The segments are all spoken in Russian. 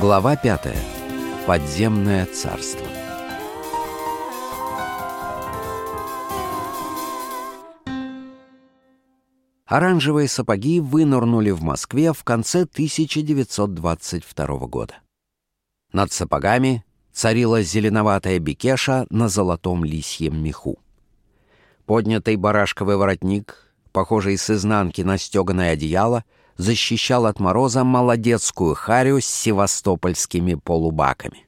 Глава 5. Подземное царство. Оранжевые сапоги вынырнули в Москве в конце 1922 года. Над сапогами царила зеленоватая бекеша на золотом лисьем меху. Поднятый барашковый воротник, похожий с изнанки на стеганое одеяло, защищал от мороза молодецкую харю с севастопольскими полубаками.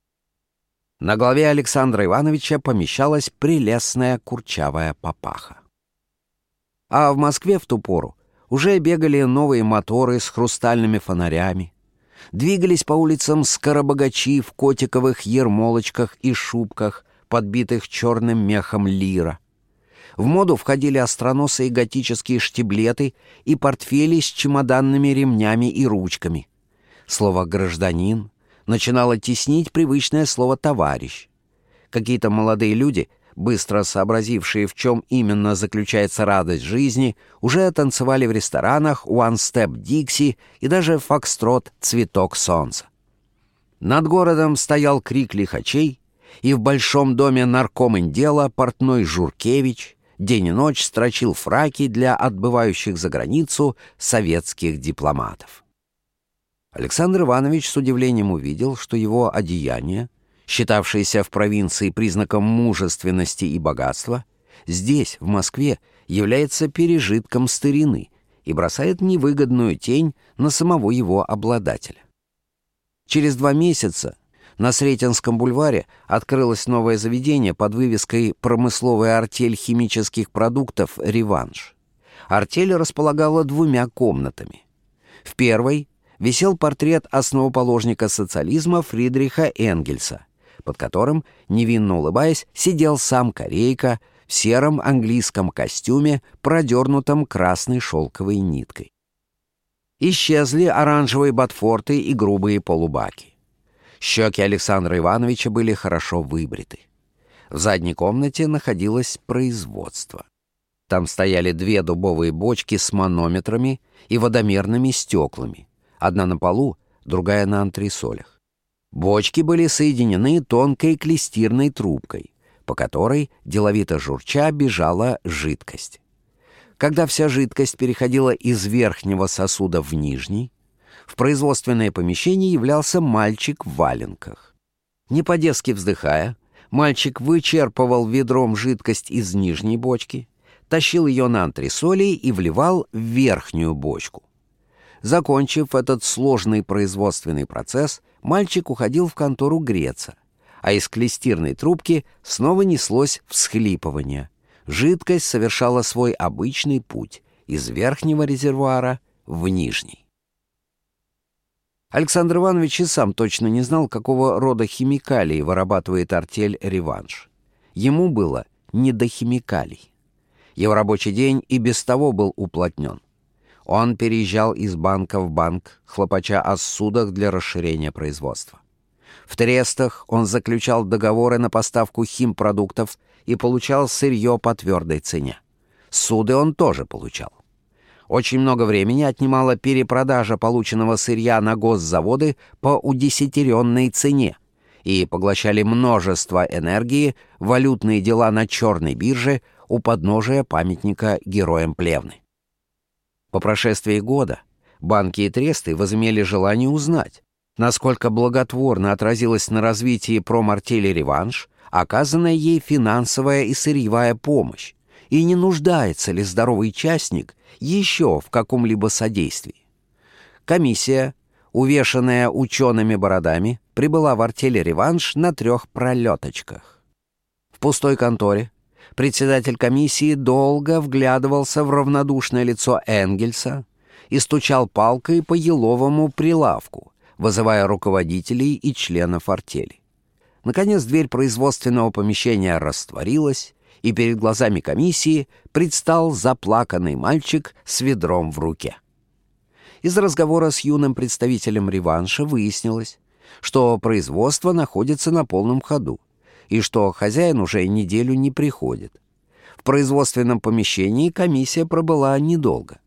На голове Александра Ивановича помещалась прелестная курчавая папаха. А в Москве в ту пору уже бегали новые моторы с хрустальными фонарями, двигались по улицам скоробогачи в котиковых ермолочках и шубках, подбитых черным мехом лира. В моду входили остроносые готические штиблеты и портфели с чемоданными ремнями и ручками. Слово «гражданин» начинало теснить привычное слово «товарищ». Какие-то молодые люди, быстро сообразившие, в чем именно заключается радость жизни, уже танцевали в ресторанах «One Step Dixie» и даже «Фокстрот Цветок солнца». Над городом стоял крик лихачей, и в большом доме наркомендела портной Журкевич день и ночь строчил фраки для отбывающих за границу советских дипломатов. Александр Иванович с удивлением увидел, что его одеяние, считавшееся в провинции признаком мужественности и богатства, здесь, в Москве, является пережитком старины и бросает невыгодную тень на самого его обладателя. Через два месяца на Сретенском бульваре открылось новое заведение под вывеской «Промысловая артель химических продуктов «Реванш». Артель располагала двумя комнатами. В первой висел портрет основоположника социализма Фридриха Энгельса, под которым, невинно улыбаясь, сидел сам Корейка в сером английском костюме, продернутом красной шелковой ниткой. Исчезли оранжевые ботфорты и грубые полубаки. Щеки Александра Ивановича были хорошо выбриты. В задней комнате находилось производство. Там стояли две дубовые бочки с манометрами и водомерными стеклами. Одна на полу, другая на антресолях. Бочки были соединены тонкой клестирной трубкой, по которой, деловито журча, бежала жидкость. Когда вся жидкость переходила из верхнего сосуда в нижний, в производственное помещение являлся мальчик в валенках. Не по-детски вздыхая, мальчик вычерпывал ведром жидкость из нижней бочки, тащил ее на антресоли и вливал в верхнюю бочку. Закончив этот сложный производственный процесс, мальчик уходил в контору греться, а из клестирной трубки снова неслось всхлипывание. Жидкость совершала свой обычный путь из верхнего резервуара в нижний. Александр Иванович и сам точно не знал, какого рода химикалии вырабатывает артель «Реванш». Ему было не до химикалий. Его рабочий день и без того был уплотнен. Он переезжал из банка в банк, хлопача о судах для расширения производства. В Трестах он заключал договоры на поставку химпродуктов и получал сырье по твердой цене. Суды он тоже получал. Очень много времени отнимала перепродажа полученного сырья на госзаводы по удесятеренной цене и поглощали множество энергии валютные дела на черной бирже у подножия памятника героям Плевны. По прошествии года банки и тресты возымели желание узнать, насколько благотворно отразилась на развитии промартели «Реванш» оказанная ей финансовая и сырьевая помощь, и не нуждается ли здоровый частник еще в каком-либо содействии. Комиссия, увешанная учеными бородами, прибыла в артель «Реванш» на трех пролеточках. В пустой конторе председатель комиссии долго вглядывался в равнодушное лицо Энгельса и стучал палкой по еловому прилавку, вызывая руководителей и членов артели. Наконец дверь производственного помещения растворилась, и перед глазами комиссии предстал заплаканный мальчик с ведром в руке. Из разговора с юным представителем реванша выяснилось, что производство находится на полном ходу и что хозяин уже неделю не приходит. В производственном помещении комиссия пробыла недолго.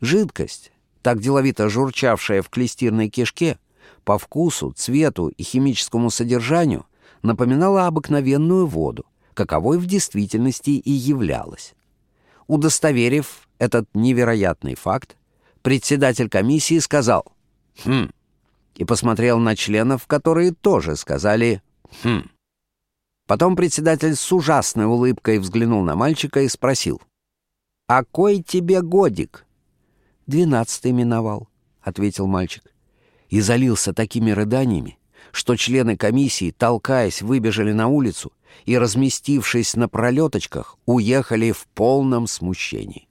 Жидкость, так деловито журчавшая в клестирной кишке, по вкусу, цвету и химическому содержанию напоминала обыкновенную воду, каковой в действительности и являлась. Удостоверив этот невероятный факт, председатель комиссии сказал «Хм» и посмотрел на членов, которые тоже сказали «Хм». Потом председатель с ужасной улыбкой взглянул на мальчика и спросил «А кой тебе годик?» «Двенадцатый миновал», — ответил мальчик. И залился такими рыданиями, что члены комиссии, толкаясь, выбежали на улицу и, разместившись на пролеточках, уехали в полном смущении.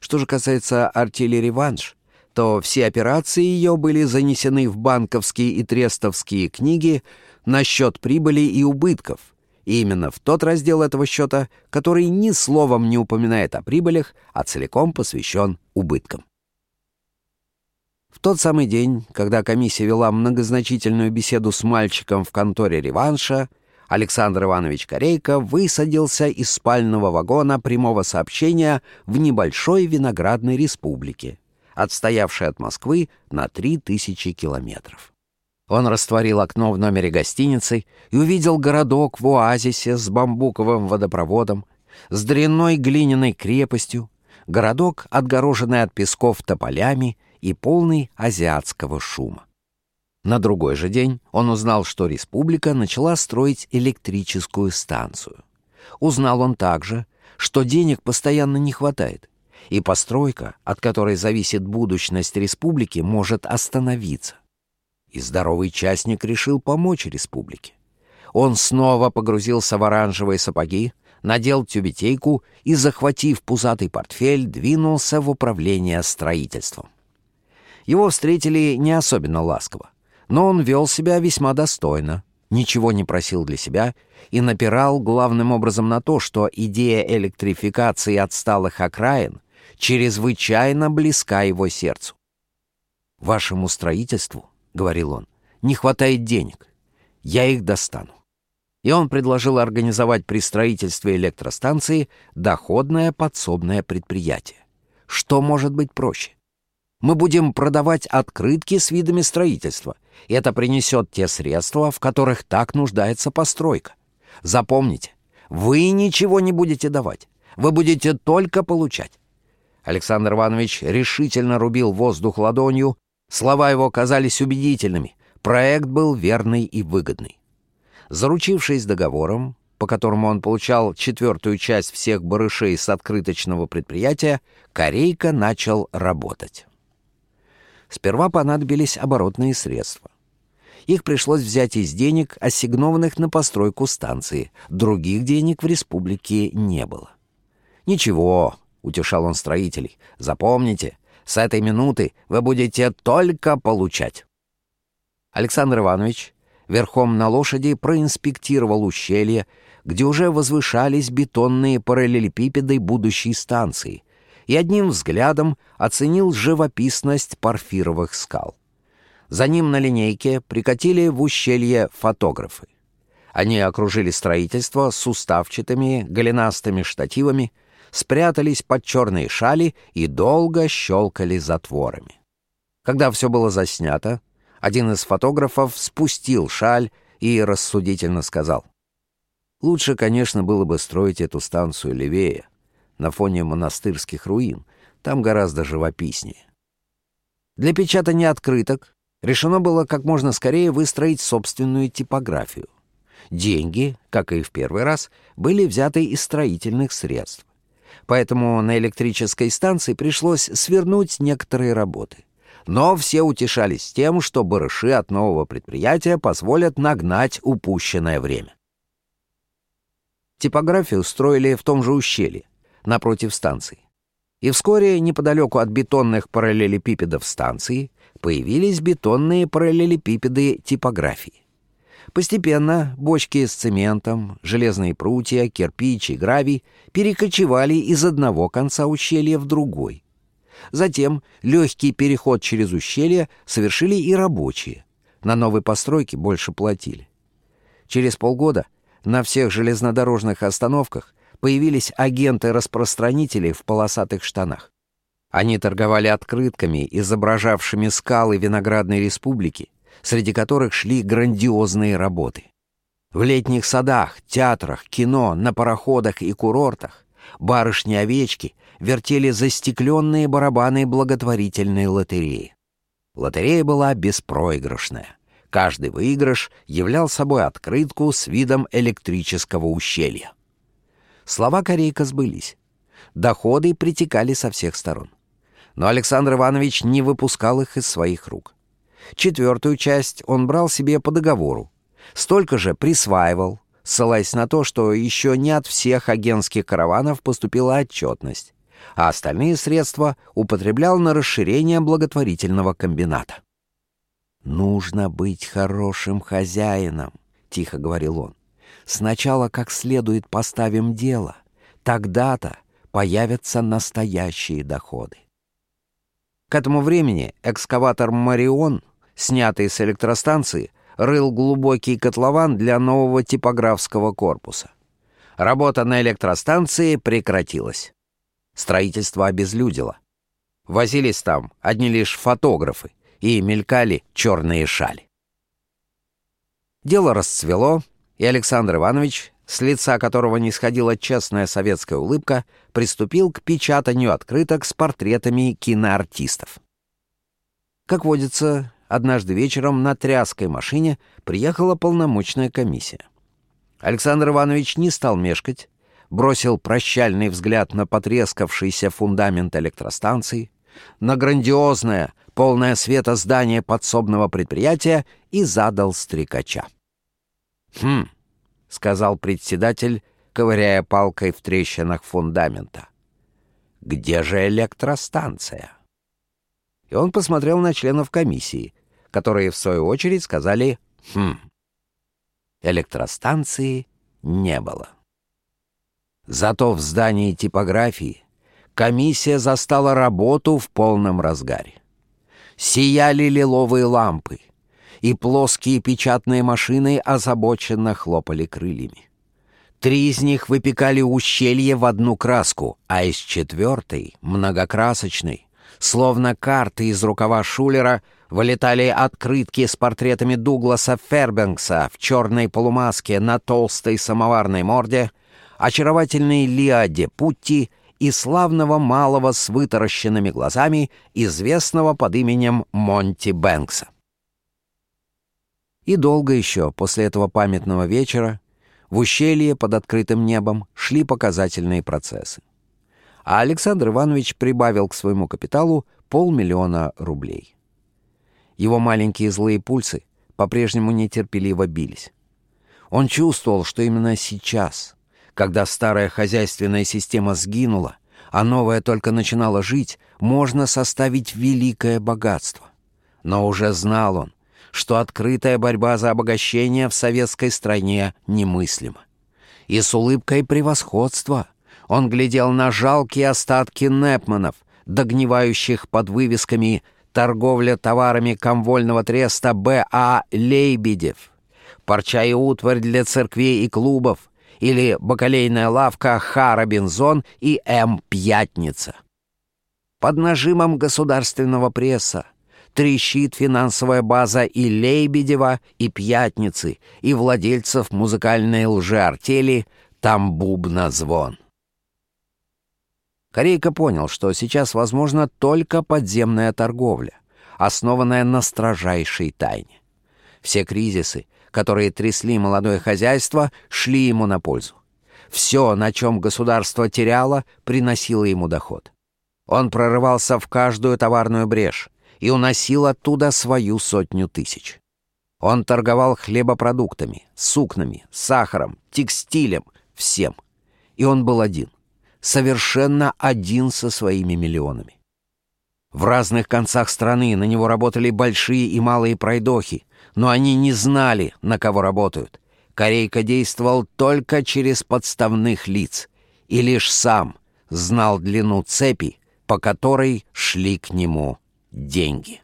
Что же касается артиллерии «Реванш», то все операции ее были занесены в банковские и трестовские книги на счет прибыли и убытков, и именно в тот раздел этого счета, который ни словом не упоминает о прибылях, а целиком посвящен убыткам. В тот самый день, когда комиссия вела многозначительную беседу с мальчиком в конторе реванша, Александр Иванович Корейко высадился из спального вагона прямого сообщения в небольшой виноградной республике, отстоявшей от Москвы на 3000 километров. Он растворил окно в номере гостиницы и увидел городок в оазисе с бамбуковым водопроводом, с дрянной глиняной крепостью, городок, отгороженный от песков тополями и полный азиатского шума. На другой же день он узнал, что республика начала строить электрическую станцию. Узнал он также, что денег постоянно не хватает, и постройка, от которой зависит будущность республики, может остановиться. И здоровый частник решил помочь республике. Он снова погрузился в оранжевые сапоги, надел тюбетейку и, захватив пузатый портфель, двинулся в управление строительством. Его встретили не особенно ласково, но он вел себя весьма достойно, ничего не просил для себя и напирал главным образом на то, что идея электрификации отсталых окраин чрезвычайно близка его сердцу. «Вашему строительству, — говорил он, — не хватает денег. Я их достану». И он предложил организовать при строительстве электростанции доходное подсобное предприятие. Что может быть проще? Мы будем продавать открытки с видами строительства, это принесет те средства, в которых так нуждается постройка. Запомните, вы ничего не будете давать, вы будете только получать. Александр Иванович решительно рубил воздух ладонью, слова его казались убедительными, проект был верный и выгодный. Заручившись договором, по которому он получал четвертую часть всех барышей с открыточного предприятия, Корейка начал работать. Сперва понадобились оборотные средства. Их пришлось взять из денег, ассигнованных на постройку станции. Других денег в республике не было. «Ничего», — утешал он строителей, — «запомните, с этой минуты вы будете только получать». Александр Иванович верхом на лошади проинспектировал ущелье, где уже возвышались бетонные параллелепипеды будущей станции — и одним взглядом оценил живописность парфировых скал. За ним на линейке прикатили в ущелье фотографы. Они окружили строительство с уставчатыми голенастыми штативами, спрятались под черные шали и долго щелкали затворами. Когда все было заснято, один из фотографов спустил шаль и рассудительно сказал, «Лучше, конечно, было бы строить эту станцию левее на фоне монастырских руин. Там гораздо живописнее. Для печатания открыток решено было как можно скорее выстроить собственную типографию. Деньги, как и в первый раз, были взяты из строительных средств. Поэтому на электрической станции пришлось свернуть некоторые работы. Но все утешались тем, что барыши от нового предприятия позволят нагнать упущенное время. Типографию строили в том же ущелье, напротив станции. И вскоре неподалеку от бетонных параллелепипедов станции появились бетонные параллелепипеды типографии. Постепенно бочки с цементом, железные прутья, кирпич и гравий перекочевали из одного конца ущелья в другой. Затем легкий переход через ущелье совершили и рабочие. На новой постройке больше платили. Через полгода на всех железнодорожных остановках появились агенты-распространители в полосатых штанах. Они торговали открытками, изображавшими скалы Виноградной республики, среди которых шли грандиозные работы. В летних садах, театрах, кино, на пароходах и курортах барышни-овечки вертели застекленные барабаны благотворительной лотереи. Лотерея была беспроигрышная. Каждый выигрыш являл собой открытку с видом электрического ущелья. Слова Корейка сбылись. Доходы притекали со всех сторон. Но Александр Иванович не выпускал их из своих рук. Четвертую часть он брал себе по договору. Столько же присваивал, ссылаясь на то, что еще не от всех агентских караванов поступила отчетность, а остальные средства употреблял на расширение благотворительного комбината. «Нужно быть хорошим хозяином», — тихо говорил он. «Сначала как следует поставим дело. Тогда-то появятся настоящие доходы». К этому времени экскаватор «Марион», снятый с электростанции, рыл глубокий котлован для нового типографского корпуса. Работа на электростанции прекратилась. Строительство обезлюдило. Возились там одни лишь фотографы и мелькали черные шали. Дело расцвело, и Александр Иванович, с лица которого не сходила честная советская улыбка, приступил к печатанию открыток с портретами киноартистов. Как водится, однажды вечером на тряской машине приехала полномочная комиссия. Александр Иванович не стал мешкать, бросил прощальный взгляд на потрескавшийся фундамент электростанции, на грандиозное, полное света здание подсобного предприятия и задал стрекача. «Хм», — сказал председатель, ковыряя палкой в трещинах фундамента. «Где же электростанция?» И он посмотрел на членов комиссии, которые, в свою очередь, сказали «Хм». Электростанции не было. Зато в здании типографии комиссия застала работу в полном разгаре. Сияли лиловые лампы, и плоские печатные машины озабоченно хлопали крыльями. Три из них выпекали ущелье в одну краску, а из четвертой, многокрасочной, Словно карты из рукава Шулера вылетали открытки с портретами Дугласа Фербенкса в черной полумаске на толстой самоварной морде, очаровательной Лиаде Путти и славного малого с вытаращенными глазами, известного под именем Монти Бэнкса. И долго еще после этого памятного вечера в ущелье под открытым небом шли показательные процессы а Александр Иванович прибавил к своему капиталу полмиллиона рублей. Его маленькие злые пульсы по-прежнему нетерпеливо бились. Он чувствовал, что именно сейчас, когда старая хозяйственная система сгинула, а новая только начинала жить, можно составить великое богатство. Но уже знал он, что открытая борьба за обогащение в советской стране немыслима. И с улыбкой превосходства он глядел на жалкие остатки Непманов, догнивающих под вывесками «Торговля товарами комвольного треста Б.А. Лейбедев», «Парча и утварь для церквей и клубов» или «Бакалейная лавка Х. Робинзон» и «М. Пятница». Под нажимом государственного пресса трещит финансовая база и Лейбедева, и Пятницы, и владельцев музыкальной лжеартели «Там бубна звон». Корейка понял, что сейчас возможна только подземная торговля, основанная на строжайшей тайне. Все кризисы, которые трясли молодое хозяйство, шли ему на пользу. Все, на чем государство теряло, приносило ему доход. Он прорывался в каждую товарную брешь и уносил оттуда свою сотню тысяч. Он торговал хлебопродуктами, сукнами, сахаром, текстилем, всем. И он был один совершенно один со своими миллионами. В разных концах страны на него работали большие и малые пройдохи, но они не знали, на кого работают. Корейка действовал только через подставных лиц и лишь сам знал длину цепи, по которой шли к нему деньги.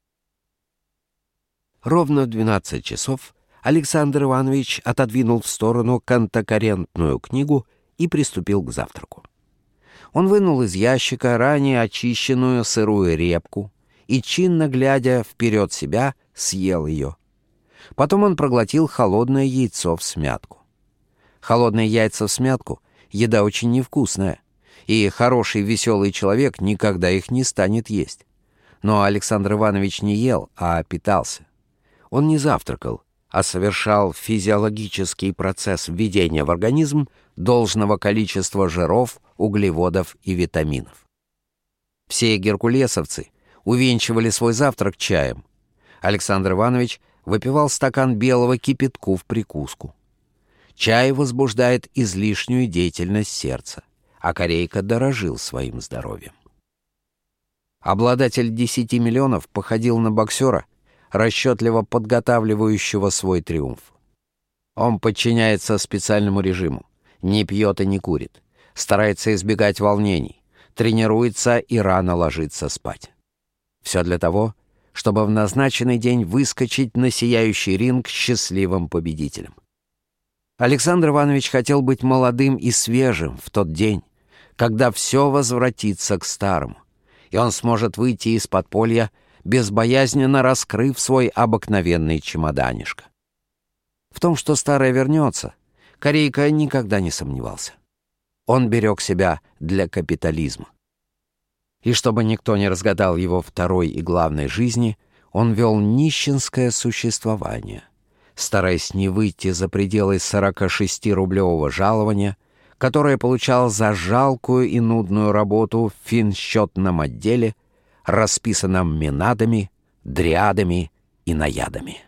Ровно в 12 часов Александр Иванович отодвинул в сторону контокоррентную книгу и приступил к завтраку. Он вынул из ящика ранее очищенную сырую репку и, чинно глядя вперед себя, съел ее. Потом он проглотил холодное яйцо в смятку. Холодные яйца в смятку — еда очень невкусная, и хороший веселый человек никогда их не станет есть. Но Александр Иванович не ел, а питался. Он не завтракал, а совершал физиологический процесс введения в организм должного количества жиров, углеводов и витаминов. Все геркулесовцы увенчивали свой завтрак чаем. Александр Иванович выпивал стакан белого кипятку в прикуску. Чай возбуждает излишнюю деятельность сердца, а Корейка дорожил своим здоровьем. Обладатель 10 миллионов походил на боксера, расчетливо подготавливающего свой триумф. Он подчиняется специальному режиму, не пьет и не курит, старается избегать волнений, тренируется и рано ложится спать. Все для того, чтобы в назначенный день выскочить на сияющий ринг счастливым победителем. Александр Иванович хотел быть молодым и свежим в тот день, когда все возвратится к старому, и он сможет выйти из подполья безбоязненно раскрыв свой обыкновенный чемоданишко. В том, что старое вернется, Корейка никогда не сомневался. Он берег себя для капитализма. И чтобы никто не разгадал его второй и главной жизни, он вел нищенское существование, стараясь не выйти за пределы 46-рублевого жалования, которое получал за жалкую и нудную работу в финсчетном отделе расписанном менадами, дриадами и наядами.